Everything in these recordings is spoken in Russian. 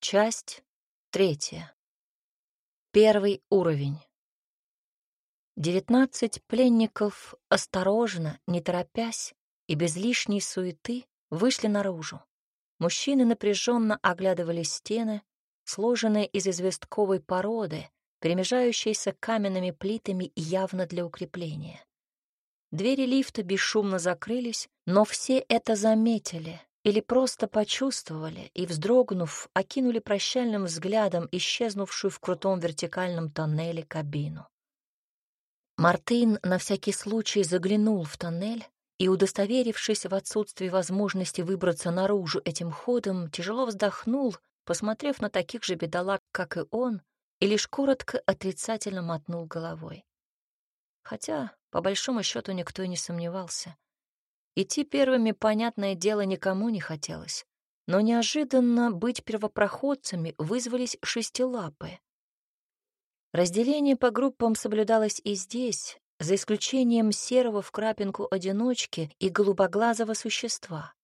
Часть третья. Первый уровень. Девятнадцать пленников осторожно, не торопясь и без лишней суеты вышли наружу. Мужчины напряженно оглядывали стены, сложенные из известковой породы, перемежающиеся каменными плитами явно для укрепления. Двери лифта бесшумно закрылись, но все это заметили или просто почувствовали и, вздрогнув, окинули прощальным взглядом исчезнувшую в крутом вертикальном тоннеле кабину. Мартин на всякий случай заглянул в тоннель и, удостоверившись в отсутствии возможности выбраться наружу этим ходом, тяжело вздохнул, посмотрев на таких же бедолаг, как и он, и лишь коротко отрицательно мотнул головой. Хотя, по большому счету, никто и не сомневался. Идти первыми, понятное дело, никому не хотелось. Но неожиданно быть первопроходцами вызвались шестилапые. Разделение по группам соблюдалось и здесь, за исключением серого в крапинку одиночки и голубоглазого существа.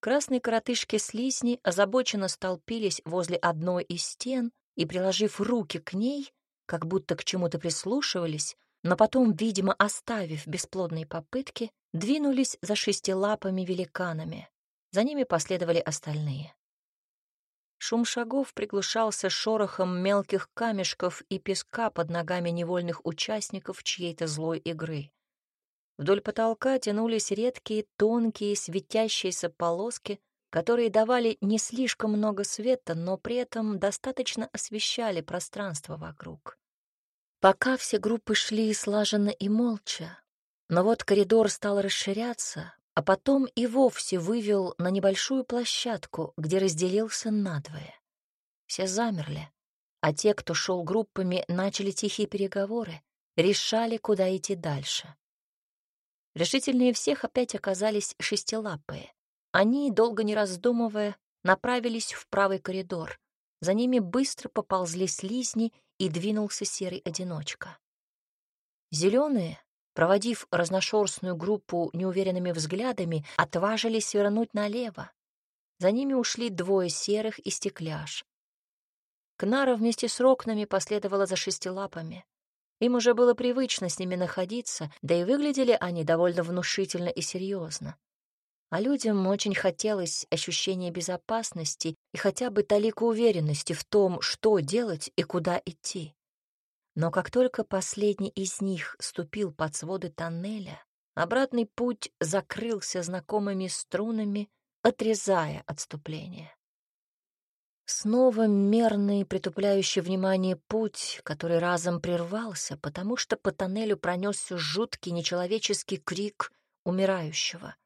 Красные коротышки-слизни озабоченно столпились возле одной из стен и, приложив руки к ней, как будто к чему-то прислушивались, но потом, видимо, оставив бесплодные попытки, двинулись за шестилапыми великанами. За ними последовали остальные. Шум шагов приглушался шорохом мелких камешков и песка под ногами невольных участников чьей-то злой игры. Вдоль потолка тянулись редкие, тонкие, светящиеся полоски, которые давали не слишком много света, но при этом достаточно освещали пространство вокруг. Пока все группы шли слаженно и молча, но вот коридор стал расширяться, а потом и вовсе вывел на небольшую площадку, где разделился надвое. Все замерли, а те, кто шел группами, начали тихие переговоры, решали, куда идти дальше. Решительнее всех опять оказались шестилапые. Они, долго не раздумывая, направились в правый коридор. За ними быстро поползли слизни и двинулся серый одиночка. Зеленые, проводив разношерстную группу неуверенными взглядами, отважились свернуть налево. За ними ушли двое серых и стекляш. Кнара вместе с рокнами последовала за шестилапами. Им уже было привычно с ними находиться, да и выглядели они довольно внушительно и серьезно. А людям очень хотелось ощущения безопасности и хотя бы талику уверенности в том, что делать и куда идти. Но как только последний из них ступил под своды тоннеля, обратный путь закрылся знакомыми струнами, отрезая отступление. Снова мерный, притупляющий внимание путь, который разом прервался, потому что по тоннелю пронесся жуткий нечеловеческий крик умирающего.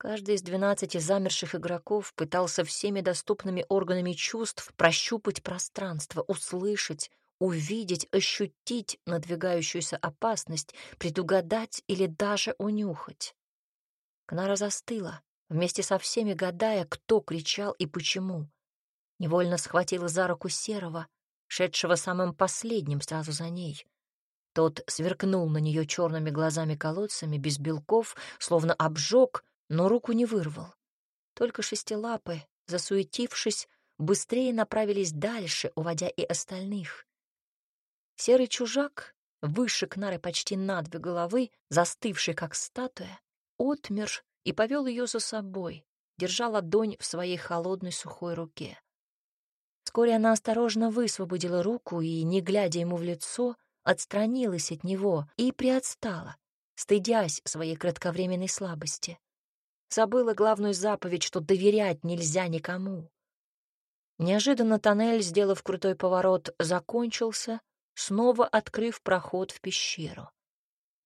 Каждый из двенадцати замерших игроков пытался всеми доступными органами чувств прощупать пространство, услышать, увидеть, ощутить надвигающуюся опасность, предугадать или даже унюхать. Кнара застыла, вместе со всеми гадая, кто кричал и почему. Невольно схватила за руку Серого, шедшего самым последним сразу за ней. Тот сверкнул на нее черными глазами-колодцами, без белков, словно обжег, но руку не вырвал. Только шестилапы, засуетившись, быстрее направились дальше, уводя и остальных. Серый чужак, выше Кнары почти на две головы, застывший как статуя, отмер и повел ее за собой, держа ладонь в своей холодной сухой руке. Вскоре она осторожно высвободила руку и, не глядя ему в лицо, отстранилась от него и приотстала, стыдясь своей кратковременной слабости. Забыла главную заповедь, что доверять нельзя никому. Неожиданно тоннель, сделав крутой поворот, закончился, снова открыв проход в пещеру.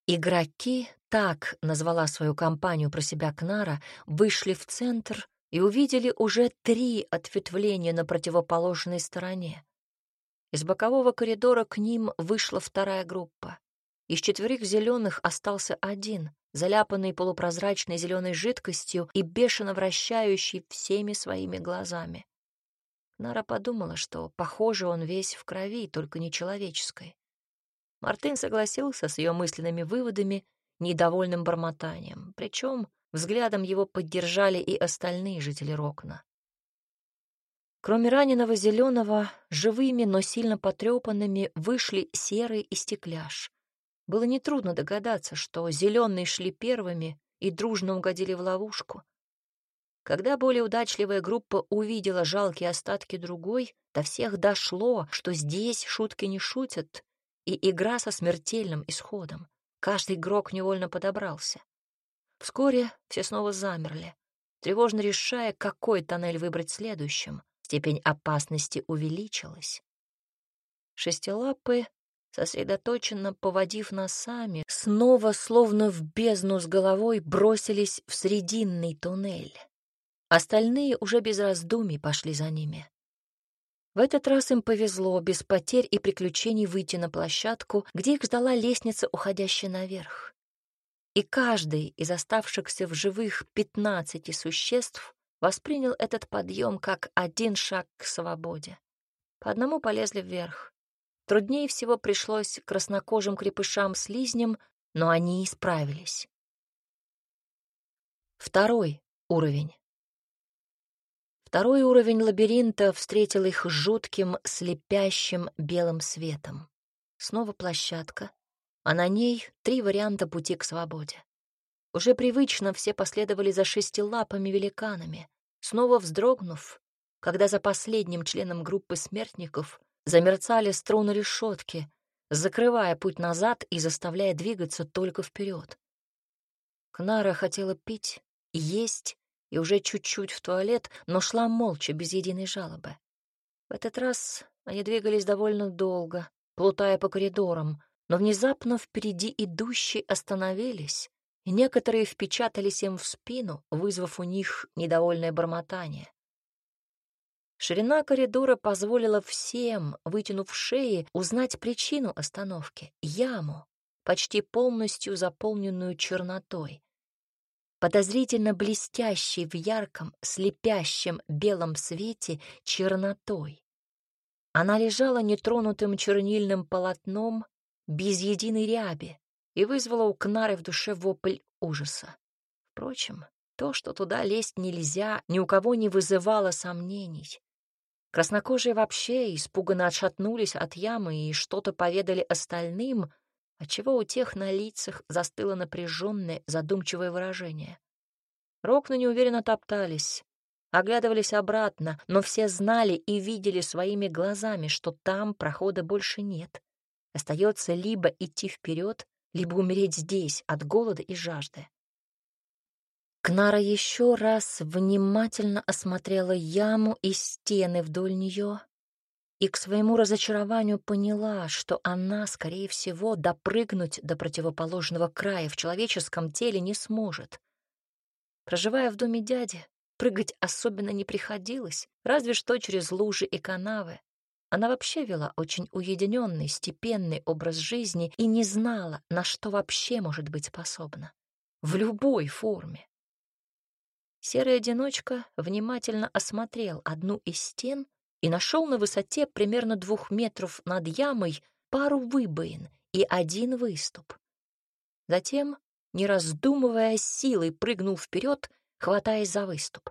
Игроки, так назвала свою компанию про себя Кнара, вышли в центр и увидели уже три ответвления на противоположной стороне. Из бокового коридора к ним вышла вторая группа. Из четверых зеленых остался один, заляпанный полупрозрачной зеленой жидкостью и бешено вращающий всеми своими глазами. Нара подумала, что, похоже, он весь в крови, только не человеческой. Мартын согласился с ее мысленными выводами, недовольным бормотанием, причем взглядом его поддержали и остальные жители Рокна. Кроме раненого зеленого, живыми, но сильно потрепанными вышли серый и стекляш. Было нетрудно догадаться, что зеленые шли первыми и дружно угодили в ловушку. Когда более удачливая группа увидела жалкие остатки другой, до всех дошло, что здесь шутки не шутят, и игра со смертельным исходом. Каждый игрок невольно подобрался. Вскоре все снова замерли, тревожно решая, какой тоннель выбрать следующим — Степень опасности увеличилась. Шестилапы, сосредоточенно поводив носами, снова, словно в бездну с головой, бросились в срединный туннель. Остальные уже без раздумий пошли за ними. В этот раз им повезло без потерь и приключений выйти на площадку, где их ждала лестница, уходящая наверх. И каждый из оставшихся в живых пятнадцати существ воспринял этот подъем как один шаг к свободе. По одному полезли вверх. Труднее всего пришлось краснокожим крепышам-слизням, но они и справились. Второй уровень. Второй уровень лабиринта встретил их жутким, слепящим белым светом. Снова площадка, а на ней три варианта пути к свободе. Уже привычно все последовали за шестилапыми великанами снова вздрогнув, когда за последним членом группы смертников замерцали струны решетки, закрывая путь назад и заставляя двигаться только вперед. Кнара хотела пить, есть и уже чуть-чуть в туалет, но шла молча, без единой жалобы. В этот раз они двигались довольно долго, плутая по коридорам, но внезапно впереди идущие остановились и некоторые впечатались им в спину, вызвав у них недовольное бормотание. Ширина коридора позволила всем, вытянув шеи, узнать причину остановки — яму, почти полностью заполненную чернотой. Подозрительно блестящей в ярком, слепящем белом свете чернотой. Она лежала нетронутым чернильным полотном, без единой ряби, и вызвала у Кнары в душе вопль ужаса. Впрочем, то, что туда лезть нельзя, ни у кого не вызывало сомнений. Краснокожие вообще испуганно отшатнулись от ямы и что-то поведали остальным, отчего у тех на лицах застыло напряженное, задумчивое выражение. Рокны неуверенно топтались, оглядывались обратно, но все знали и видели своими глазами, что там прохода больше нет. Остается либо идти вперед, либо умереть здесь от голода и жажды. Кнара еще раз внимательно осмотрела яму и стены вдоль нее и к своему разочарованию поняла, что она, скорее всего, допрыгнуть до противоположного края в человеческом теле не сможет. Проживая в доме дяди, прыгать особенно не приходилось, разве что через лужи и канавы, она вообще вела очень уединенный, степенный образ жизни и не знала, на что вообще может быть способна. В любой форме. Серый одиночка внимательно осмотрел одну из стен и нашел на высоте примерно двух метров над ямой пару выбоин и один выступ. Затем, не раздумывая, силой прыгнул вперед, хватаясь за выступ.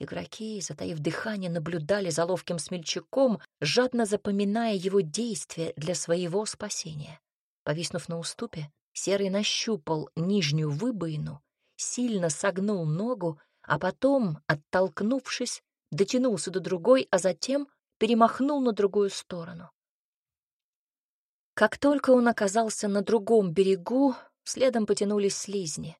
Игроки, затаив дыхание, наблюдали за ловким смельчаком, жадно запоминая его действия для своего спасения. Повиснув на уступе, Серый нащупал нижнюю выбоину, сильно согнул ногу, а потом, оттолкнувшись, дотянулся до другой, а затем перемахнул на другую сторону. Как только он оказался на другом берегу, следом потянулись слизни.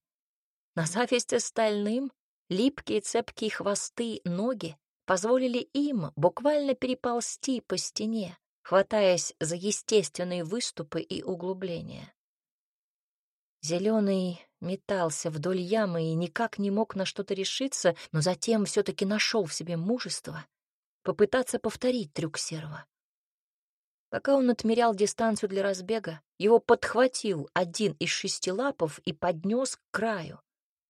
На зависть остальным Липкие цепкие хвосты ноги позволили им буквально переползти по стене, хватаясь за естественные выступы и углубления. Зеленый метался вдоль ямы и никак не мог на что-то решиться, но затем все-таки нашел в себе мужество попытаться повторить трюк серого. Пока он отмерял дистанцию для разбега, его подхватил один из шести лапов и поднес к краю.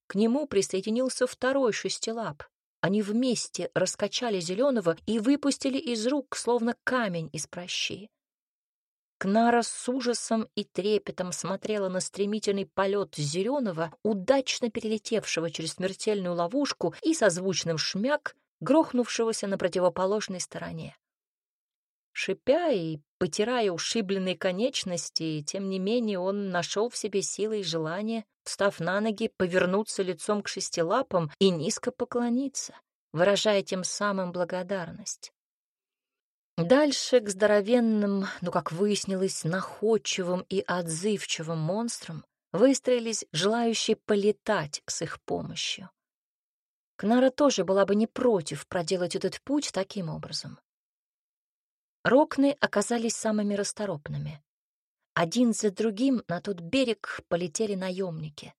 К нему присоединился второй шестилап. Они вместе раскачали зеленого и выпустили из рук, словно камень из прощи. Кнара с ужасом и трепетом смотрела на стремительный полет зеленого, удачно перелетевшего через смертельную ловушку, и созвучным шмяк грохнувшегося на противоположной стороне. Шипя и потирая ушибленные конечности, тем не менее он нашел в себе силы и желание, встав на ноги, повернуться лицом к шестилапам и низко поклониться, выражая тем самым благодарность. Дальше к здоровенным, ну, как выяснилось, находчивым и отзывчивым монстрам выстроились желающие полетать с их помощью. Кнара тоже была бы не против проделать этот путь таким образом. Рокны оказались самыми расторопными. Один за другим на тот берег полетели наемники.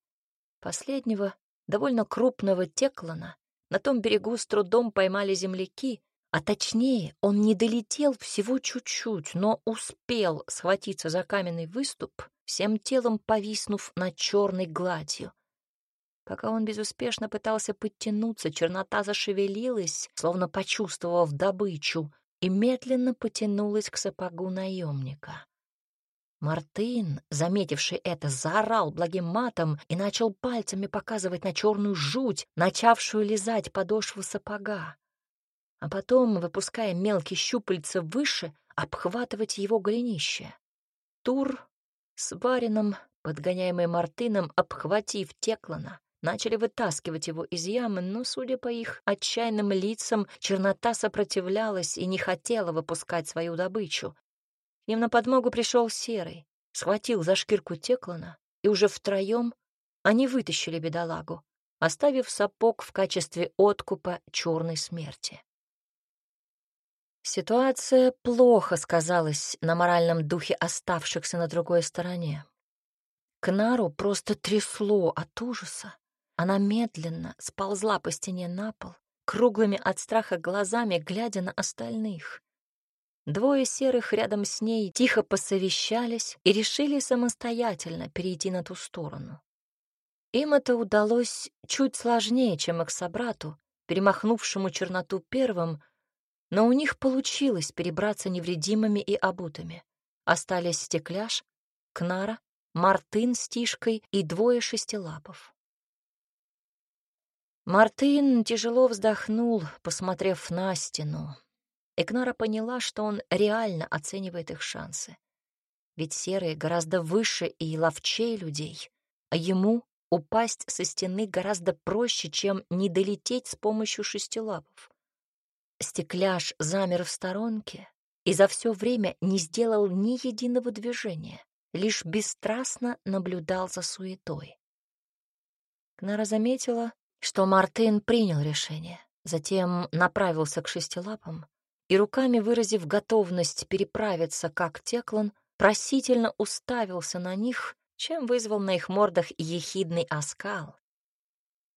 Последнего, довольно крупного теклана, на том берегу с трудом поймали земляки, а точнее, он не долетел всего чуть-чуть, но успел схватиться за каменный выступ, всем телом повиснув над черной гладью. Пока он безуспешно пытался подтянуться, чернота зашевелилась, словно почувствовав добычу, и медленно потянулась к сапогу наемника. Мартын, заметивший это, заорал благим матом и начал пальцами показывать на черную жуть, начавшую лизать подошву сапога. А потом, выпуская мелкие щупальца выше, обхватывать его голенище. Тур с Варином, подгоняемый Мартыном, обхватив Теклана, начали вытаскивать его из ямы, но, судя по их отчаянным лицам, чернота сопротивлялась и не хотела выпускать свою добычу. Им на подмогу пришел Серый, схватил за шкирку Теклана, и уже втроем они вытащили бедолагу, оставив сапог в качестве откупа черной смерти. Ситуация плохо сказалась на моральном духе оставшихся на другой стороне. Кнару просто трясло от ужаса. Она медленно сползла по стене на пол, круглыми от страха глазами, глядя на остальных. Двое серых рядом с ней тихо посовещались и решили самостоятельно перейти на ту сторону. Им это удалось чуть сложнее, чем их собрату, перемахнувшему черноту первым, но у них получилось перебраться невредимыми и обутыми. Остались стекляш, Кнара, Мартын с Тишкой и двое шестилапов. Мартын тяжело вздохнул, посмотрев на стену. Экнара поняла, что он реально оценивает их шансы. Ведь серые гораздо выше и ловчее людей, а ему упасть со стены гораздо проще, чем не долететь с помощью шестилапов. Стекляш замер в сторонке и за все время не сделал ни единого движения, лишь бесстрастно наблюдал за суетой. Кнара заметила, что Мартын принял решение, затем направился к шестилапам и, руками выразив готовность переправиться как Теклан, просительно уставился на них, чем вызвал на их мордах ехидный оскал.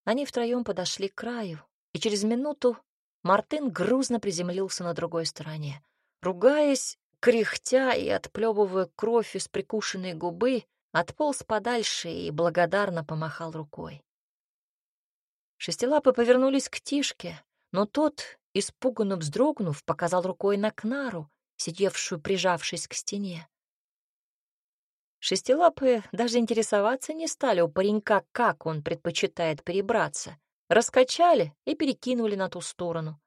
Они втроем подошли к краю, и через минуту Мартын грузно приземлился на другой стороне. Ругаясь, кряхтя и отплевывая кровь из прикушенной губы, отполз подальше и благодарно помахал рукой. Шестилапы повернулись к Тишке, но тот, испуганно вздрогнув, показал рукой на Кнару, сидевшую, прижавшись к стене. Шестилапые даже интересоваться не стали у паренька, как он предпочитает перебраться. Раскачали и перекинули на ту сторону.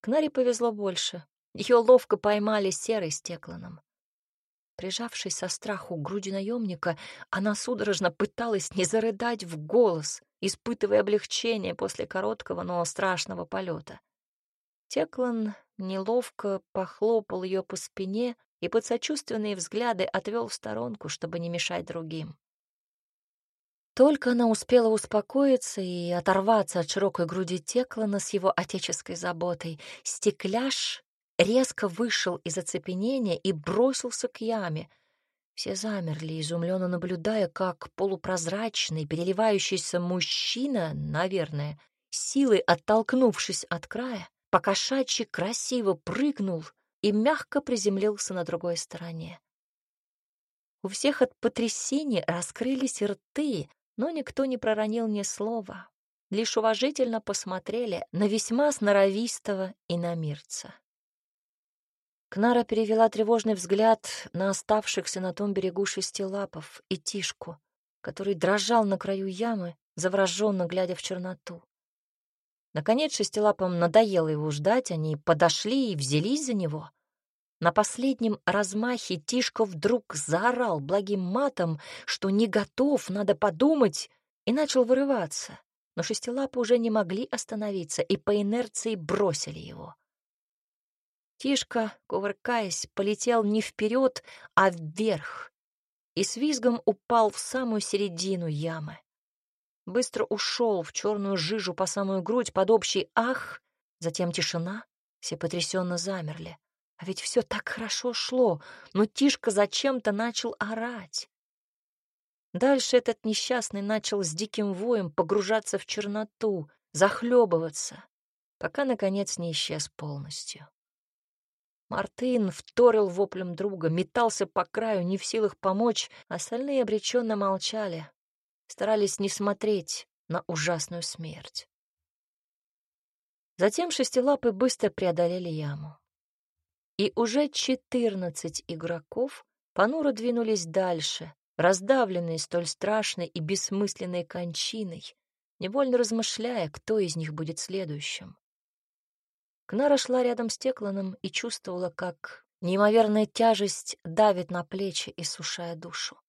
Кнаре повезло больше. Ее ловко поймали серой стекланом. Прижавшись со страху к груди наемника, она судорожно пыталась не зарыдать в голос, испытывая облегчение после короткого, но страшного полета. Теклан неловко похлопал ее по спине и под сочувственные взгляды отвел в сторонку, чтобы не мешать другим. Только она успела успокоиться и оторваться от широкой груди Теклана с его отеческой заботой, стекляш резко вышел из оцепенения и бросился к яме. Все замерли, изумленно наблюдая, как полупрозрачный, переливающийся мужчина, наверное, силой оттолкнувшись от края, покошачьи красиво прыгнул и мягко приземлился на другой стороне. У всех от потрясения раскрылись рты, но никто не проронил ни слова, лишь уважительно посмотрели на весьма сноровистого иномирца. Кнара перевела тревожный взгляд на оставшихся на том берегу шестилапов и Тишку, который дрожал на краю ямы, завороженно глядя в черноту. Наконец шестилапым надоело его ждать, они подошли и взялись за него. На последнем размахе Тишка вдруг заорал благим матом, что не готов, надо подумать, и начал вырываться. Но шестилапы уже не могли остановиться и по инерции бросили его. Тишка, кувыркаясь, полетел не вперед, а вверх и с визгом упал в самую середину ямы. Быстро ушел в черную жижу по самую грудь под общий ах, затем тишина, все потрясенно замерли. А ведь все так хорошо шло, но Тишка зачем-то начал орать. Дальше этот несчастный начал с диким воем погружаться в черноту, захлебываться, пока, наконец, не исчез полностью. Мартын вторил воплем друга, метался по краю, не в силах помочь, остальные обреченно молчали, старались не смотреть на ужасную смерть. Затем шестилапы быстро преодолели яму и уже четырнадцать игроков понуро двинулись дальше, раздавленные столь страшной и бессмысленной кончиной, невольно размышляя, кто из них будет следующим. Кнара шла рядом с Текланом и чувствовала, как неимоверная тяжесть давит на плечи, иссушая душу.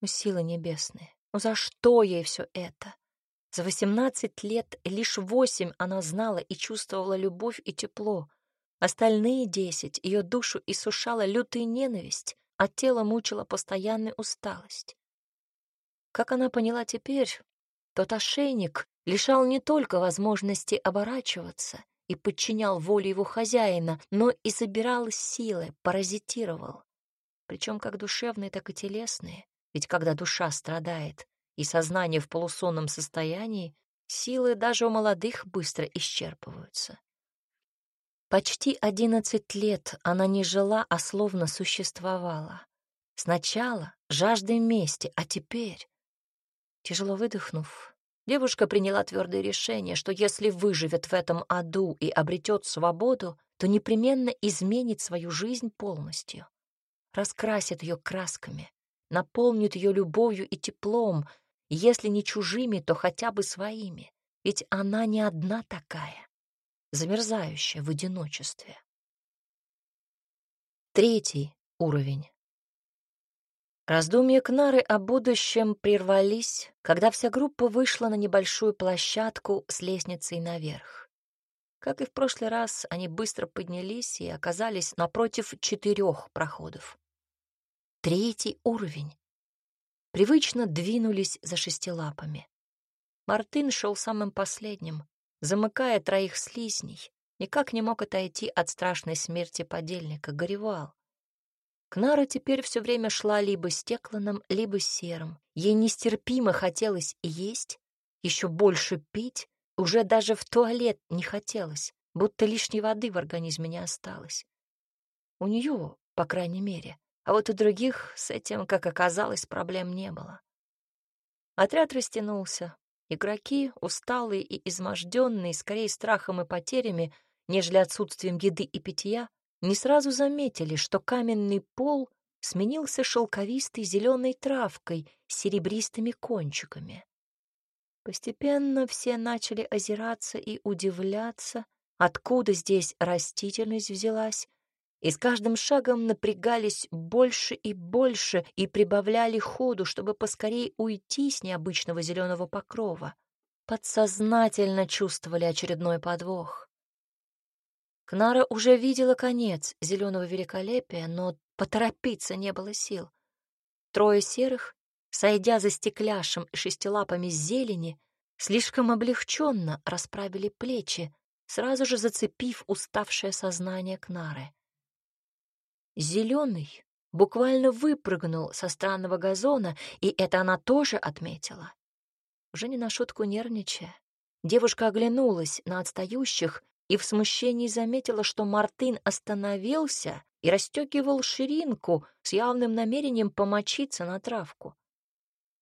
Ну, силы небесные, ну за что ей все это? За восемнадцать лет лишь восемь она знала и чувствовала любовь и тепло, Остальные десять ее душу иссушала лютая ненависть, а тело мучила постоянная усталость. Как она поняла теперь, тот ошейник лишал не только возможности оборачиваться и подчинял воле его хозяина, но и забирал силы, паразитировал. Причем как душевные, так и телесные. Ведь когда душа страдает и сознание в полусонном состоянии, силы даже у молодых быстро исчерпываются. Почти одиннадцать лет она не жила, а словно существовала. Сначала жаждой мести, а теперь... Тяжело выдохнув, девушка приняла твердое решение, что если выживет в этом аду и обретет свободу, то непременно изменит свою жизнь полностью. Раскрасит ее красками, наполнит ее любовью и теплом, если не чужими, то хотя бы своими, ведь она не одна такая замерзающая в одиночестве. Третий уровень. Раздумья Кнары о будущем прервались, когда вся группа вышла на небольшую площадку с лестницей наверх. Как и в прошлый раз, они быстро поднялись и оказались напротив четырех проходов. Третий уровень. Привычно двинулись за шестилапами. Мартын шел самым последним, замыкая троих слизней, никак не мог отойти от страшной смерти подельника, горевал. Кнара теперь все время шла либо с Текланом, либо Серым. Ей нестерпимо хотелось есть, еще больше пить, уже даже в туалет не хотелось, будто лишней воды в организме не осталось. У нее, по крайней мере, а вот у других с этим, как оказалось, проблем не было. Отряд растянулся, Игроки, усталые и изможденные, скорее страхом и потерями, нежели отсутствием еды и питья, не сразу заметили, что каменный пол сменился шелковистой зеленой травкой с серебристыми кончиками. Постепенно все начали озираться и удивляться, откуда здесь растительность взялась, и с каждым шагом напрягались больше и больше и прибавляли ходу, чтобы поскорее уйти с необычного зеленого покрова. Подсознательно чувствовали очередной подвох. Кнара уже видела конец зеленого великолепия, но поторопиться не было сил. Трое серых, сойдя за стекляшем и шестилапами зелени, слишком облегченно расправили плечи, сразу же зацепив уставшее сознание Кнары. Зеленый буквально выпрыгнул со странного газона, и это она тоже отметила. Уже не на шутку нервничая, девушка оглянулась на отстающих и в смущении заметила, что Мартын остановился и расстегивал ширинку с явным намерением помочиться на травку.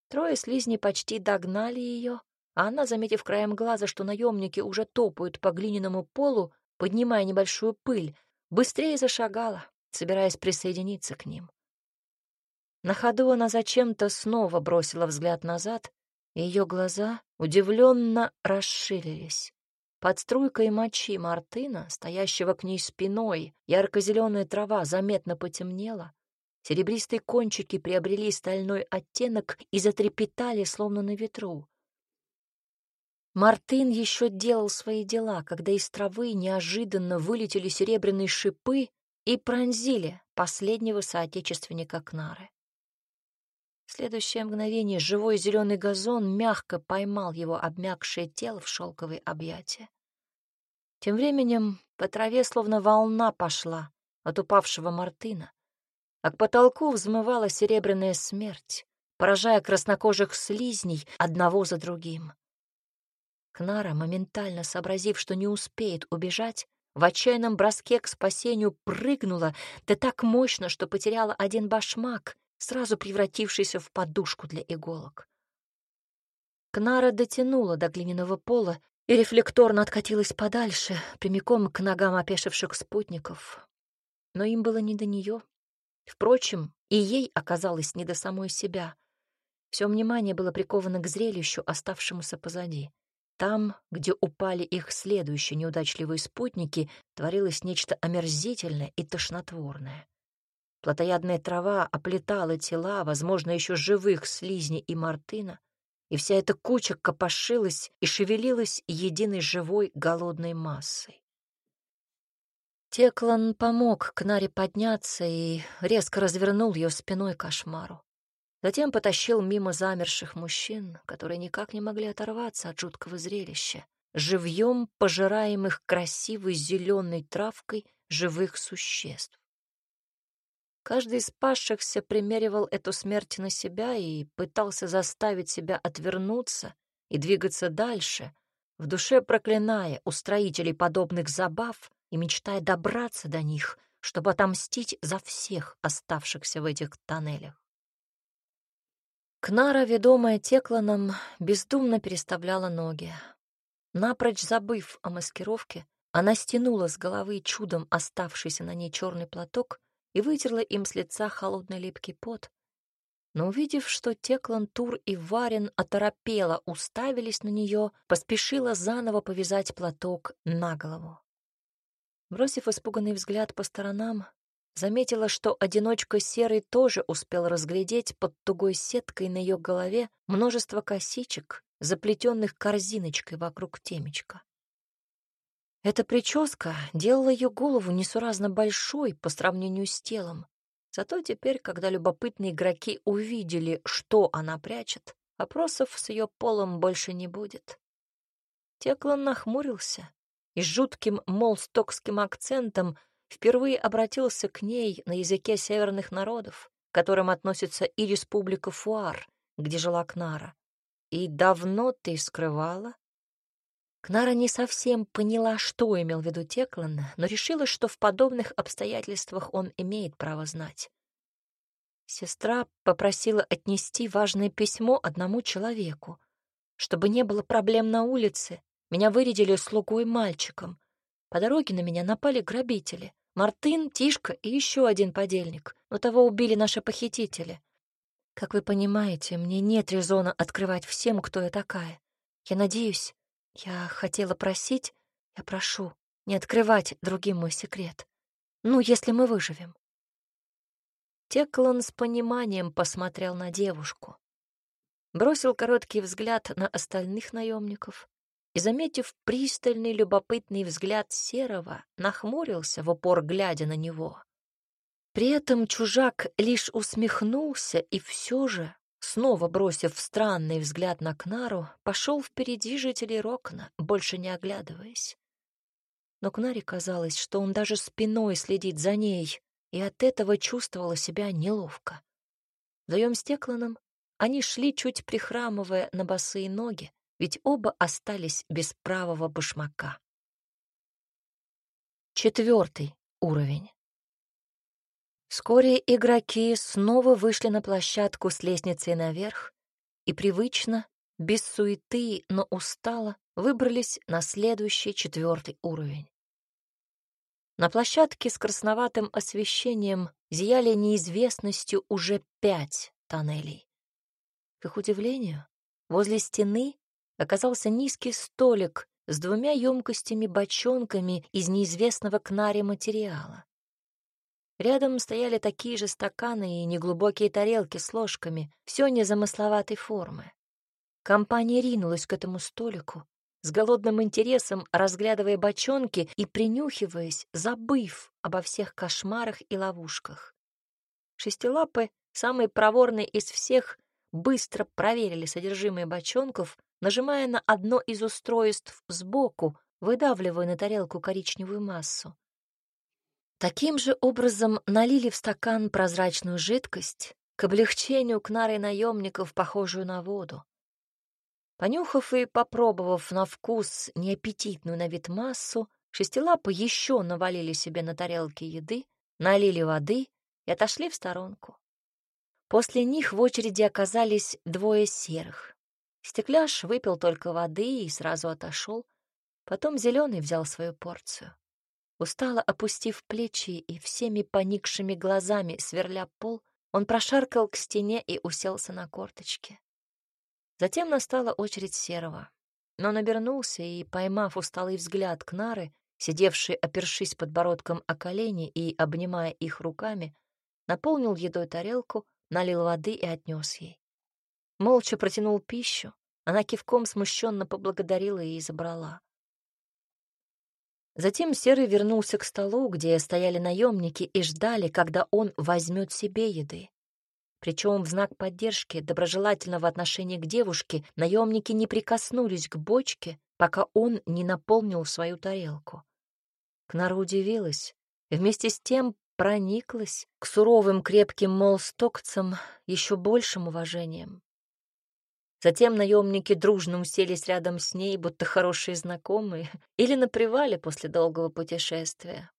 Трое слизней почти догнали ее, а она, заметив краем глаза, что наемники уже топают по глиняному полу, поднимая небольшую пыль, быстрее зашагала, собираясь присоединиться к ним. На ходу она зачем-то снова бросила взгляд назад, и ее глаза удивленно расширились. Под струйкой мочи Мартына, стоящего к ней спиной, ярко-зеленая трава заметно потемнела, серебристые кончики приобрели стальной оттенок и затрепетали, словно на ветру. Мартын еще делал свои дела, когда из травы неожиданно вылетели серебряные шипы и пронзили последнего соотечественника Кнары. В следующее мгновение живой зеленый газон мягко поймал его обмякшее тело в шелковые объятия. Тем временем по траве словно волна пошла от упавшего Мартына, а к потолку взмывала серебряная смерть, поражая краснокожих слизней одного за другим. Кнара, моментально сообразив, что не успеет убежать, в отчаянном броске к спасению прыгнула, да так мощно, что потеряла один башмак, сразу превратившийся в подушку для иголок. Кнара дотянула до глиняного пола и рефлекторно откатилась подальше, прямиком к ногам опешивших спутников. Но им было не до нее. Впрочем, и ей оказалось не до самой себя. Все внимание было приковано к зрелищу, оставшемуся позади. Там, где упали их следующие неудачливые спутники, творилось нечто омерзительное и тошнотворное. Плотоядная трава оплетала тела, возможно, еще живых слизней и мартына, и вся эта куча копошилась и шевелилась единой живой голодной массой. Теклан помог Кнаре подняться и резко развернул ее спиной кошмару. Затем потащил мимо замерших мужчин, которые никак не могли оторваться от жуткого зрелища, живьем пожираемых красивой зеленой травкой живых существ. Каждый из спасшихся примеривал эту смерть на себя и пытался заставить себя отвернуться и двигаться дальше, в душе проклиная устроителей подобных забав и мечтая добраться до них, чтобы отомстить за всех оставшихся в этих тоннелях. Кнара, ведомая Текланом, бездумно переставляла ноги. Напрочь забыв о маскировке, она стянула с головы чудом оставшийся на ней черный платок и вытерла им с лица холодный липкий пот. Но увидев, что Теклан, Тур и Варин оторопело уставились на нее, поспешила заново повязать платок на голову. Бросив испуганный взгляд по сторонам, Заметила, что одиночка серый тоже успел разглядеть под тугой сеткой на ее голове множество косичек, заплетенных корзиночкой вокруг темечка. Эта прическа делала ее голову несуразно большой по сравнению с телом. Зато теперь, когда любопытные игроки увидели, что она прячет, вопросов с ее полом больше не будет. Теклан нахмурился и с жутким молстокским акцентом впервые обратился к ней на языке северных народов, к которым относится и республика Фуар, где жила Кнара. «И давно ты скрывала?» Кнара не совсем поняла, что имел в виду Теклан, но решила, что в подобных обстоятельствах он имеет право знать. Сестра попросила отнести важное письмо одному человеку. Чтобы не было проблем на улице, меня вырядили слугой мальчиком. По дороге на меня напали грабители. Мартын, Тишка и еще один подельник, но того убили наши похитители. Как вы понимаете, мне нет резона открывать всем, кто я такая. Я надеюсь, я хотела просить, я прошу, не открывать другим мой секрет. Ну, если мы выживем. Теклан с пониманием посмотрел на девушку. Бросил короткий взгляд на остальных наемников, и, заметив пристальный любопытный взгляд Серого, нахмурился в упор, глядя на него. При этом чужак лишь усмехнулся и все же, снова бросив странный взгляд на Кнару, пошел впереди жителей Рокна, больше не оглядываясь. Но Кнаре казалось, что он даже спиной следит за ней, и от этого чувствовала себя неловко. Вдвоем с Текланом они шли, чуть прихрамывая на босые ноги, ведь оба остались без правого башмака. Четвертый уровень. Вскоре игроки снова вышли на площадку с лестницей наверх и привычно, без суеты, но устало, выбрались на следующий четвертый уровень. На площадке с красноватым освещением зияли неизвестностью уже пять тоннелей. К их удивлению, возле стены оказался низкий столик с двумя емкостями-бочонками из неизвестного к наре материала. Рядом стояли такие же стаканы и неглубокие тарелки с ложками, все незамысловатой формы. Компания ринулась к этому столику, с голодным интересом разглядывая бочонки и принюхиваясь, забыв обо всех кошмарах и ловушках. Шестилапы, самые проворные из всех, быстро проверили содержимое бочонков, нажимая на одно из устройств сбоку, выдавливая на тарелку коричневую массу. Таким же образом налили в стакан прозрачную жидкость, к облегчению кнары наемников, похожую на воду. Понюхав и попробовав на вкус неаппетитную на вид массу, шестилапы еще навалили себе на тарелки еды, налили воды и отошли в сторонку. После них в очереди оказались двое серых. Стекляш выпил только воды и сразу отошел. Потом зеленый взял свою порцию. Устало опустив плечи и всеми поникшими глазами сверля пол, он прошаркал к стене и уселся на корточке. Затем настала очередь Серого. Но он обернулся и, поймав усталый взгляд Кнары, сидевший, опершись подбородком о колени и обнимая их руками, наполнил едой тарелку, налил воды и отнес ей. Молча протянул пищу, она кивком смущенно поблагодарила и забрала. Затем Серый вернулся к столу, где стояли наемники и ждали, когда он возьмет себе еды. Причем в знак поддержки доброжелательного отношения к девушке наемники не прикоснулись к бочке, пока он не наполнил свою тарелку. Кнара удивилась, и вместе с тем прониклась к суровым крепким молстокцам еще большим уважением. Затем наемники дружно уселись рядом с ней, будто хорошие знакомые, или на привале после долгого путешествия.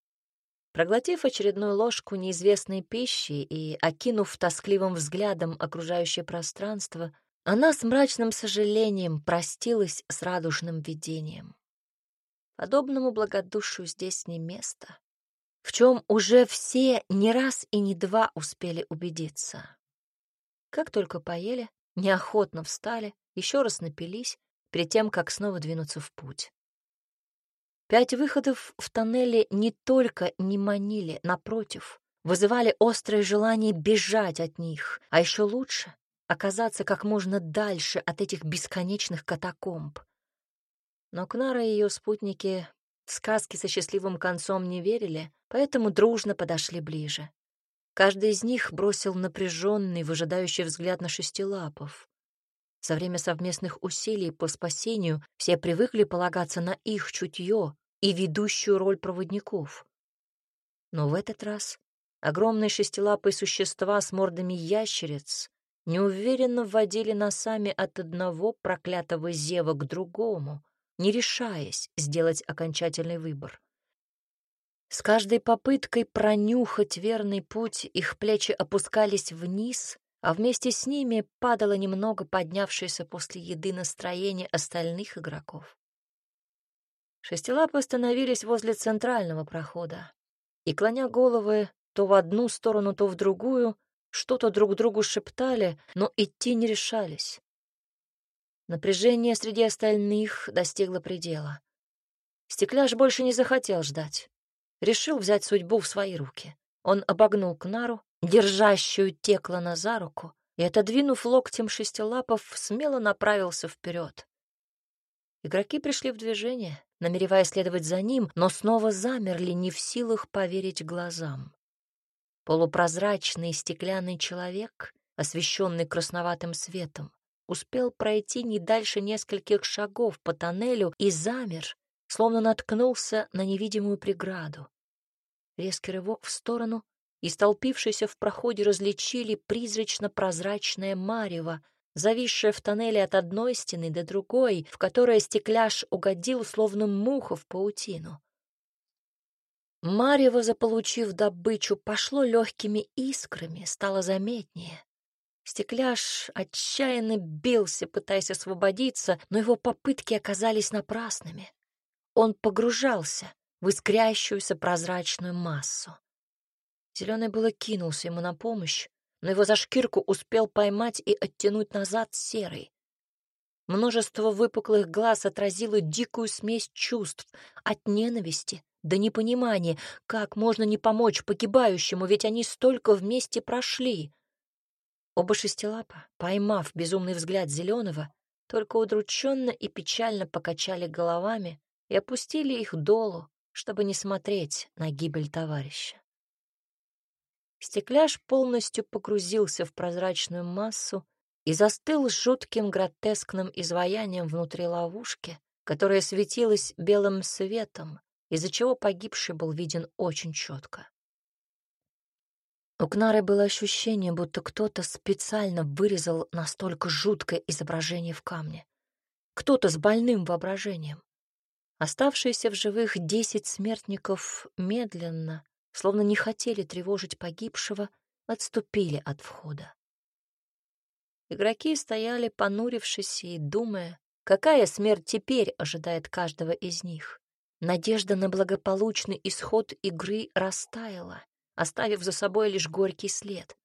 Проглотив очередную ложку неизвестной пищи и окинув тоскливым взглядом окружающее пространство, она с мрачным сожалением простилась с радужным видением. Подобному благодушию здесь не место, в чем уже все не раз и не два успели убедиться. Как только поели, неохотно встали, еще раз напились, перед тем, как снова двинуться в путь. Пять выходов в тоннеле не только не манили, напротив, вызывали острое желание бежать от них, а еще лучше — оказаться как можно дальше от этих бесконечных катакомб. Но Кнара и ее спутники в сказки со счастливым концом не верили, поэтому дружно подошли ближе. Каждый из них бросил напряженный, выжидающий взгляд на шестилапов. За время совместных усилий по спасению все привыкли полагаться на их чутье и ведущую роль проводников. Но в этот раз огромные шестилапые существа с мордами ящериц неуверенно вводили носами от одного проклятого зева к другому, не решаясь сделать окончательный выбор. С каждой попыткой пронюхать верный путь их плечи опускались вниз, а вместе с ними падало немного поднявшееся после еды настроение остальных игроков. Шестилапы остановились возле центрального прохода и, клоня головы то в одну сторону, то в другую, что-то друг другу шептали, но идти не решались. Напряжение среди остальных достигло предела. Стекляш больше не захотел ждать решил взять судьбу в свои руки. Он обогнул Кнару, держащую Теклана за руку, и, отодвинув локтем шестилапов, смело направился вперед. Игроки пришли в движение, намереваясь следовать за ним, но снова замерли, не в силах поверить глазам. Полупрозрачный стеклянный человек, освещенный красноватым светом, успел пройти не дальше нескольких шагов по тоннелю и замер, словно наткнулся на невидимую преграду. Резкий рывок в сторону, и столпившиеся в проходе различили призрачно-прозрачное марево, зависшее в тоннеле от одной стены до другой, в которое стекляш угодил, словно муха в паутину. Марево, заполучив добычу, пошло легкими искрами, стало заметнее. Стекляш отчаянно бился, пытаясь освободиться, но его попытки оказались напрасными. Он погружался, в искрящуюся прозрачную массу. Зеленый было кинулся ему на помощь, но его за шкирку успел поймать и оттянуть назад серый. Множество выпуклых глаз отразило дикую смесь чувств от ненависти до непонимания, как можно не помочь погибающему, ведь они столько вместе прошли. Оба шестилапа, поймав безумный взгляд зеленого, только удрученно и печально покачали головами и опустили их долу, чтобы не смотреть на гибель товарища. Стекляш полностью погрузился в прозрачную массу и застыл с жутким гротескным изваянием внутри ловушки, которая светилась белым светом, из-за чего погибший был виден очень четко. У Кнары было ощущение, будто кто-то специально вырезал настолько жуткое изображение в камне. Кто-то с больным воображением. Оставшиеся в живых десять смертников медленно, словно не хотели тревожить погибшего, отступили от входа. Игроки стояли, понурившись и думая, какая смерть теперь ожидает каждого из них. Надежда на благополучный исход игры растаяла, оставив за собой лишь горький след.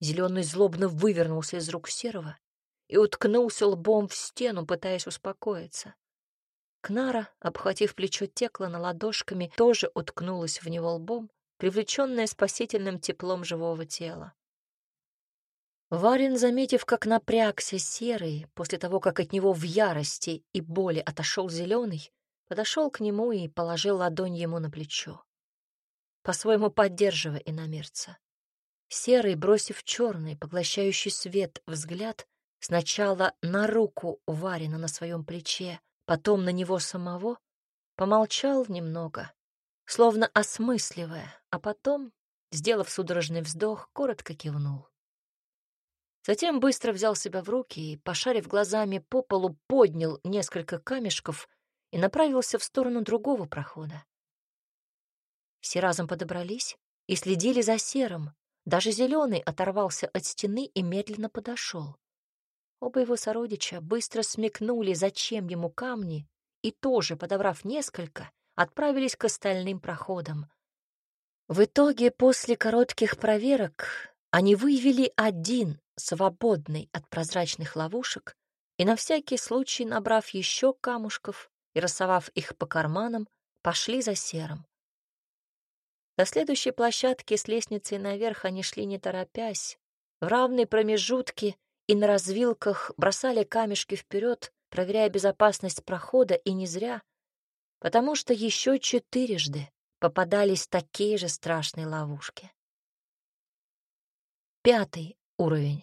Зеленый злобно вывернулся из рук Серого и уткнулся лбом в стену, пытаясь успокоиться. Кнара, обхватив плечо Теклана ладошками, тоже уткнулась в него лбом, привлеченная спасительным теплом живого тела. Варин, заметив, как напрягся серый, после того, как от него в ярости и боли отошел зеленый, подошел к нему и положил ладонь ему на плечо, по-своему поддерживая иномерца. Серый, бросив черный, поглощающий свет взгляд, сначала на руку Варина на своем плече, потом на него самого, помолчал немного, словно осмысливая, а потом, сделав судорожный вздох, коротко кивнул. Затем быстро взял себя в руки и, пошарив глазами по полу, поднял несколько камешков и направился в сторону другого прохода. Все разом подобрались и следили за серым. Даже зеленый оторвался от стены и медленно подошел. Оба его сородича быстро смекнули, зачем ему камни, и тоже, подобрав несколько, отправились к остальным проходам. В итоге, после коротких проверок, они выявили один, свободный от прозрачных ловушек, и на всякий случай, набрав еще камушков и рассовав их по карманам, пошли за серым. До следующей площадки с лестницей наверх они шли не торопясь, в равные промежутки и на развилках бросали камешки вперед, проверяя безопасность прохода, и не зря, потому что еще четырежды попадались такие же страшные ловушки. Пятый уровень.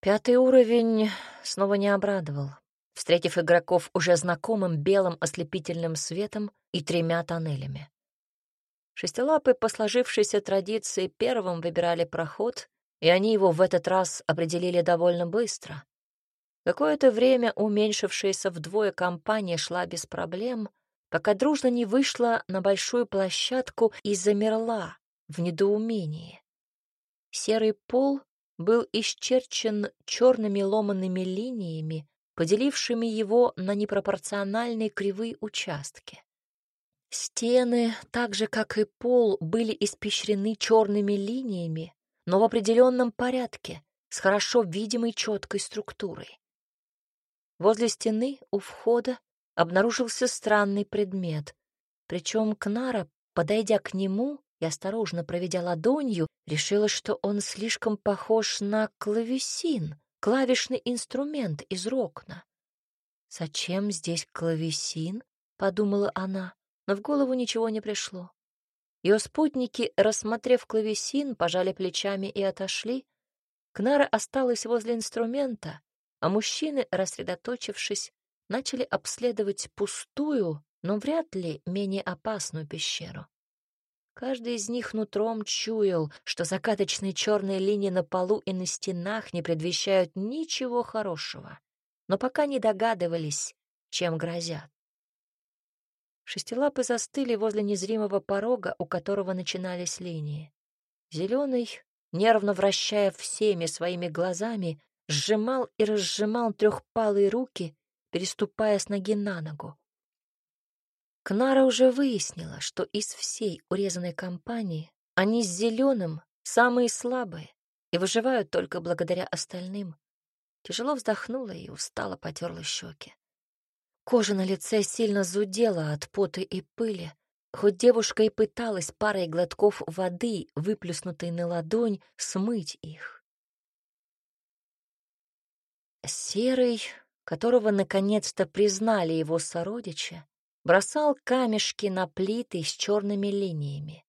Пятый уровень снова не обрадовал, встретив игроков уже знакомым белым ослепительным светом и тремя тоннелями. Шестилапы по сложившейся традиции первым выбирали проход и они его в этот раз определили довольно быстро. Какое-то время уменьшившаяся вдвое компания шла без проблем, пока дружно не вышла на большую площадку и замерла в недоумении. Серый пол был исчерчен черными ломанными линиями, поделившими его на непропорциональные кривые участки. Стены, так же как и пол, были испещрены черными линиями, но в определенном порядке, с хорошо видимой четкой структурой. Возле стены у входа обнаружился странный предмет, причем Кнара, подойдя к нему и осторожно проведя ладонью, решила, что он слишком похож на клавесин, клавишный инструмент из рокна. «Зачем здесь клавесин?» — подумала она, но в голову ничего не пришло. Ее спутники, рассмотрев клавесин, пожали плечами и отошли. Кнара осталась возле инструмента, а мужчины, рассредоточившись, начали обследовать пустую, но вряд ли менее опасную пещеру. Каждый из них нутром чуял, что закаточные черные линии на полу и на стенах не предвещают ничего хорошего, но пока не догадывались, чем грозят. Шестилапы застыли возле незримого порога, у которого начинались линии. Зеленый, нервно вращая всеми своими глазами, сжимал и разжимал трехпалые руки, переступая с ноги на ногу. Кнара уже выяснила, что из всей урезанной компании они с зеленым самые слабые и выживают только благодаря остальным. Тяжело вздохнула и устало потерла щеки. Кожа на лице сильно зудела от пота и пыли, хоть девушка и пыталась парой глотков воды, выплюснутой на ладонь, смыть их. Серый, которого наконец-то признали его сородичи, бросал камешки на плиты с черными линиями.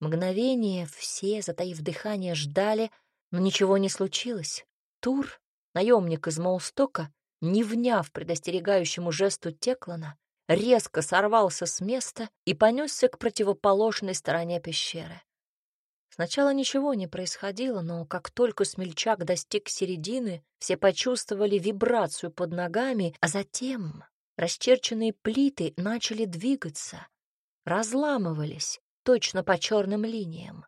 Мгновение все, затаив дыхание, ждали, но ничего не случилось. Тур, наемник из Моустока, не вняв предостерегающему жесту Теклана, резко сорвался с места и понесся к противоположной стороне пещеры. Сначала ничего не происходило, но как только смельчак достиг середины, все почувствовали вибрацию под ногами, а затем расчерченные плиты начали двигаться, разламывались точно по черным линиям.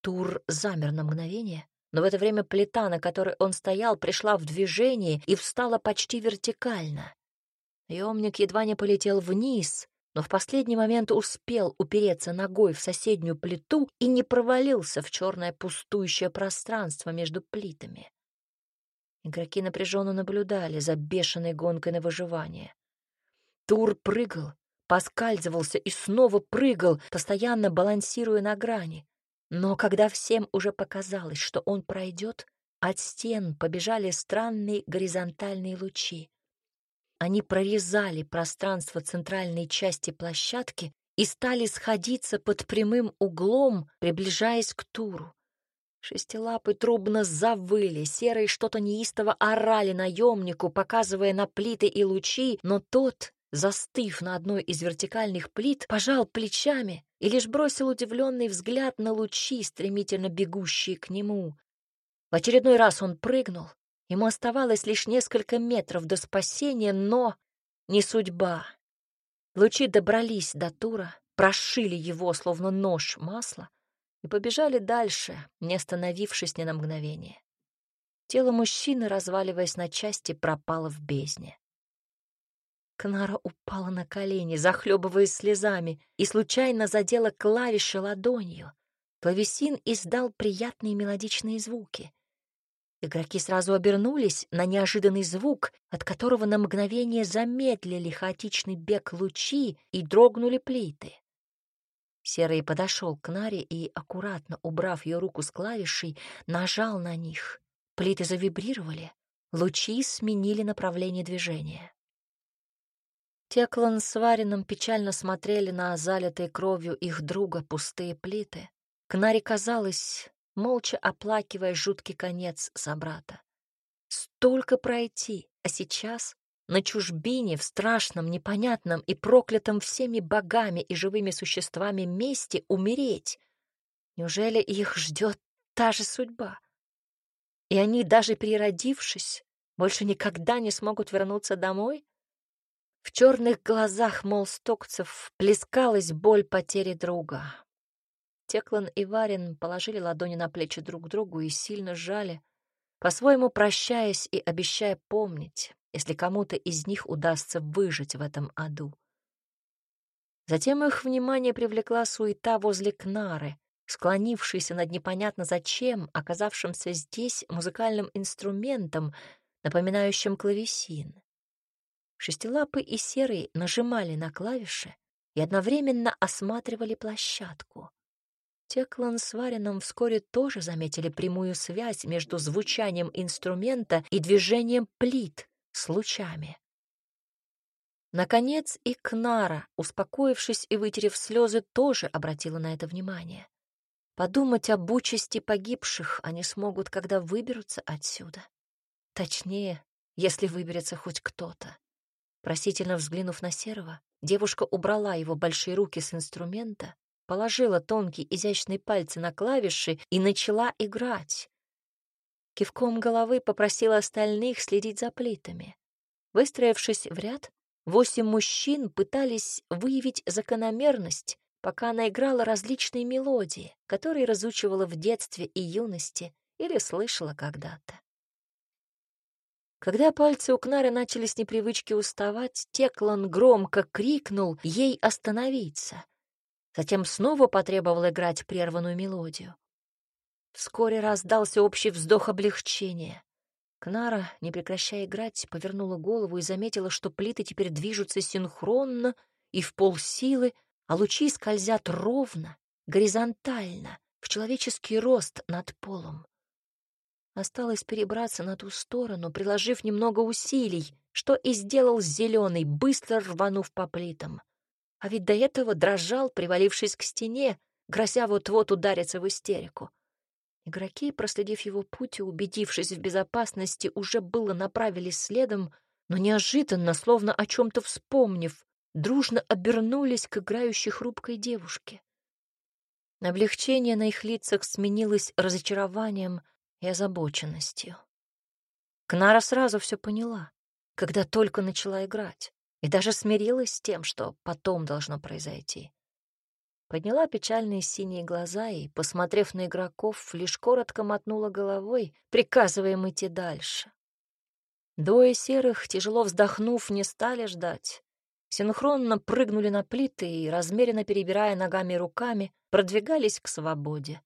Тур замер на мгновение, но в это время плита, на которой он стоял, пришла в движение и встала почти вертикально. Ёмник едва не полетел вниз, но в последний момент успел упереться ногой в соседнюю плиту и не провалился в черное пустующее пространство между плитами. Игроки напряженно наблюдали за бешеной гонкой на выживание. Тур прыгал, поскальзывался и снова прыгал, постоянно балансируя на грани. Но когда всем уже показалось, что он пройдет, от стен побежали странные горизонтальные лучи. Они прорезали пространство центральной части площадки и стали сходиться под прямым углом, приближаясь к Туру. Шестилапы трубно завыли, серые что-то неистово орали наемнику, показывая на плиты и лучи, но тот, застыв на одной из вертикальных плит, пожал плечами и лишь бросил удивленный взгляд на лучи, стремительно бегущие к нему. В очередной раз он прыгнул, Ему оставалось лишь несколько метров до спасения, но не судьба. Лучи добрались до Тура, прошили его, словно нож масла, и побежали дальше, не остановившись ни на мгновение. Тело мужчины, разваливаясь на части, пропало в бездне. Кнара упала на колени, захлебываясь слезами, и случайно задела клавиши ладонью. Клавесин издал приятные мелодичные звуки. Игроки сразу обернулись на неожиданный звук, от которого на мгновение замедлили хаотичный бег лучи и дрогнули плиты. Серый подошел к Наре и, аккуратно убрав ее руку с клавишей, нажал на них. Плиты завибрировали, лучи сменили направление движения. Теклан с Варином печально смотрели на залитые кровью их друга пустые плиты. Кнаре казалось, молча оплакивая жуткий конец собрата. Столько пройти, а сейчас на чужбине, в страшном, непонятном и проклятом всеми богами и живыми существами месте умереть. Неужели их ждет та же судьба? И они, даже переродившись, больше никогда не смогут вернуться домой? В черных глазах молстокцев плескалась боль потери друга. Теклан и Варин положили ладони на плечи друг другу и сильно сжали, по-своему прощаясь и обещая помнить, если кому-то из них удастся выжить в этом аду. Затем их внимание привлекла суета возле Кнары, склонившейся над непонятно зачем оказавшимся здесь музыкальным инструментом, напоминающим клавесин. Шестилапы и Серый нажимали на клавиши и одновременно осматривали площадку. Теклан с Варином вскоре тоже заметили прямую связь между звучанием инструмента и движением плит с лучами. Наконец и Кнара, успокоившись и вытерев слезы, тоже обратила на это внимание. Подумать об участи погибших они смогут, когда выберутся отсюда. Точнее, если выберется хоть кто-то. Просительно взглянув на Серого, девушка убрала его большие руки с инструмента положила тонкие изящные пальцы на клавиши и начала играть. Кивком головы попросила остальных следить за плитами. Выстроившись в ряд, восемь мужчин пытались выявить закономерность, пока она играла различные мелодии, которые разучивала в детстве и юности или слышала когда-то. Когда пальцы у Кнары начали с непривычки уставать, Теклан громко крикнул ей остановиться. Затем снова потребовал играть прерванную мелодию. Вскоре раздался общий вздох облегчения. Кнара, не прекращая играть, повернула голову и заметила, что плиты теперь движутся синхронно и в полсилы, а лучи скользят ровно, горизонтально, в человеческий рост над полом. Осталось перебраться на ту сторону, приложив немного усилий, что и сделал зеленый, быстро рванув по плитам. А ведь до этого дрожал, привалившись к стене, грозя вот-вот удариться в истерику. Игроки, проследив его путь и убедившись в безопасности, уже было направились следом, но неожиданно, словно о чем-то вспомнив, дружно обернулись к играющей хрупкой девушке. Облегчение на их лицах сменилось разочарованием и озабоченностью. Кнара сразу все поняла, когда только начала играть, и даже смирилась с тем, что потом должно произойти. Подняла печальные синие глаза и, посмотрев на игроков, лишь коротко мотнула головой, приказывая им идти дальше. Двое серых, тяжело вздохнув, не стали ждать. Синхронно прыгнули на плиты и, размеренно перебирая ногами и руками, продвигались к свободе.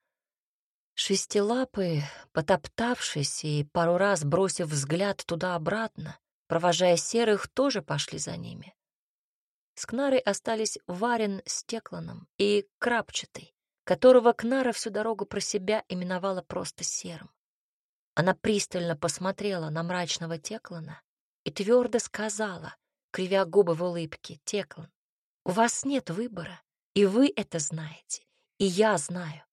Шестилапые, потоптавшись и пару раз бросив взгляд туда-обратно, провожая серых, тоже пошли за ними. С Кнарой остались Варен с Текланом и Крапчатый, которого Кнара всю дорогу про себя именовала просто Серым. Она пристально посмотрела на мрачного Теклана и твердо сказала, кривя губы в улыбке, «Теклан, у вас нет выбора, и вы это знаете, и я знаю.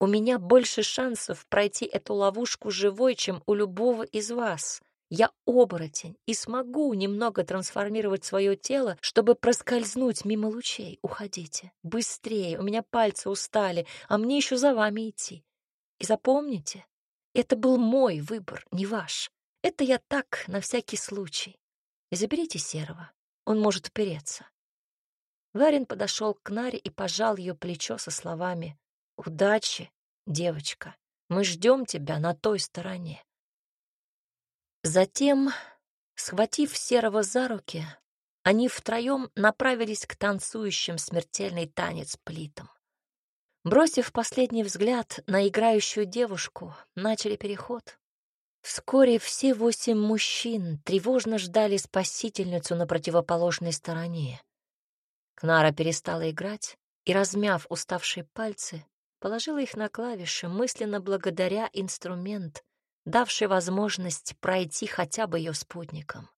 У меня больше шансов пройти эту ловушку живой, чем у любого из вас. Я оборотень и смогу немного трансформировать свое тело, чтобы проскользнуть мимо лучей. Уходите. Быстрее, у меня пальцы устали, а мне еще за вами идти. И запомните, это был мой выбор, не ваш. Это я так, на всякий случай. Заберите Серого, он может упереться. Варин подошел к Наре и пожал ее плечо со словами «Удачи, девочка, мы ждем тебя на той стороне». Затем, схватив Серого за руки, они втроем направились к танцующим смертельный танец плитам. Бросив последний взгляд на играющую девушку, начали переход. Вскоре все восемь мужчин тревожно ждали спасительницу на противоположной стороне. Кнара перестала играть и, размяв уставшие пальцы, положила их на клавиши, мысленно благодаря инструмент, давший возможность пройти хотя бы ее спутникам.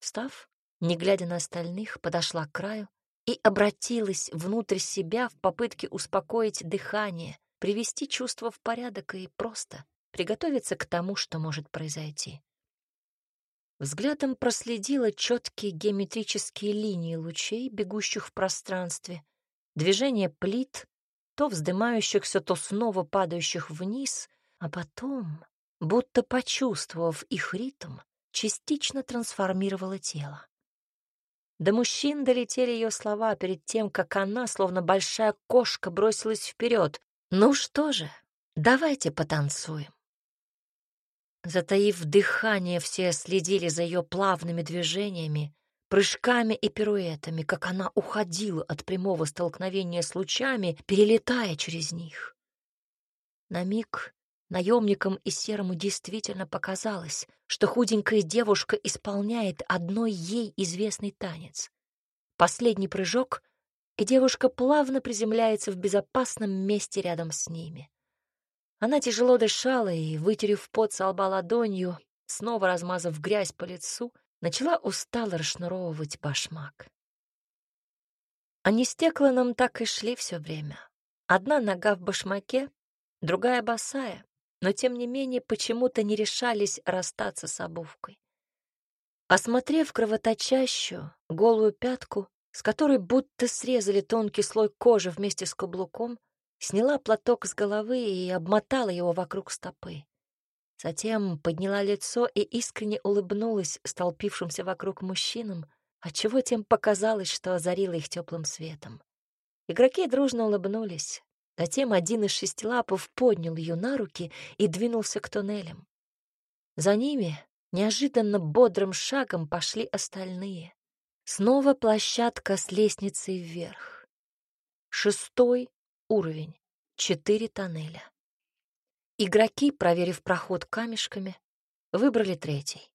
Встав, не глядя на остальных, подошла к краю и обратилась внутрь себя в попытке успокоить дыхание, привести чувство в порядок и просто приготовиться к тому, что может произойти. Взглядом проследила четкие геометрические линии лучей, бегущих в пространстве, движение плит, то вздымающихся, то снова падающих вниз, а потом, будто почувствовав их ритм, частично трансформировала тело. До мужчин долетели ее слова перед тем, как она, словно большая кошка, бросилась вперед. «Ну что же, давайте потанцуем». Затаив дыхание, все следили за ее плавными движениями, прыжками и пируэтами, как она уходила от прямого столкновения с лучами, перелетая через них. На миг Наемникам и Серому действительно показалось, что худенькая девушка исполняет одной ей известный танец. Последний прыжок, и девушка плавно приземляется в безопасном месте рядом с ними. Она тяжело дышала и, вытерев пот со лба ладонью, снова размазав грязь по лицу, начала устало расшнуровывать башмак. Они с Текланом так и шли все время. Одна нога в башмаке, другая босая, но тем не менее почему-то не решались расстаться с обувкой. Осмотрев кровоточащую, голую пятку, с которой будто срезали тонкий слой кожи вместе с каблуком, сняла платок с головы и обмотала его вокруг стопы. Затем подняла лицо и искренне улыбнулась столпившимся вокруг мужчинам, отчего тем показалось, что озарила их теплым светом. Игроки дружно улыбнулись, Затем один из шестилапов поднял ее на руки и двинулся к туннелям. За ними неожиданно бодрым шагом пошли остальные. Снова площадка с лестницей вверх. Шестой уровень. Четыре тоннеля. Игроки, проверив проход камешками, выбрали третий.